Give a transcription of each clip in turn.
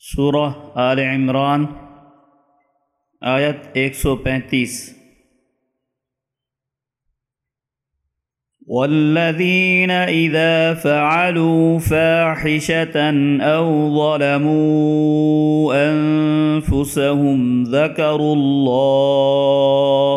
سورہ آل عمران، آیت ایک سو پینتیس۔ والذین اذا فعلوا فاحشة او ظلموا انفسهم ذکروا اللہ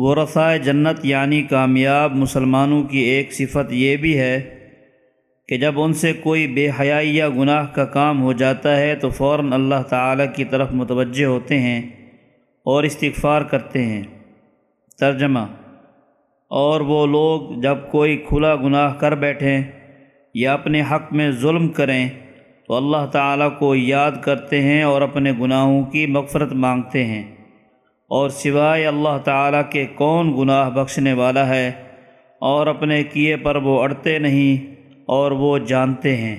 ورثۂ جنت یعنی کامیاب مسلمانوں کی ایک صفت یہ بھی ہے کہ جب ان سے کوئی بے حیائی یا گناہ کا کام ہو جاتا ہے تو فوراً اللہ تعالیٰ کی طرف متوجہ ہوتے ہیں اور استغفار کرتے ہیں۔ ترجمہ اور وہ لوگ جب کوئی کھلا گناہ کر بیٹھیں یا اپنے حق میں ظلم کریں تو اللہ تعالیٰ کو یاد کرتے ہیں اور اپنے گناہوں کی مغفرت مانگتے ہیں۔ اور سوائے اللہ تعالیٰ کے کون گناہ بخشنے والا ہے اور اپنے کیے پر وہ اڑتے نہیں اور وہ جانتے ہیں۔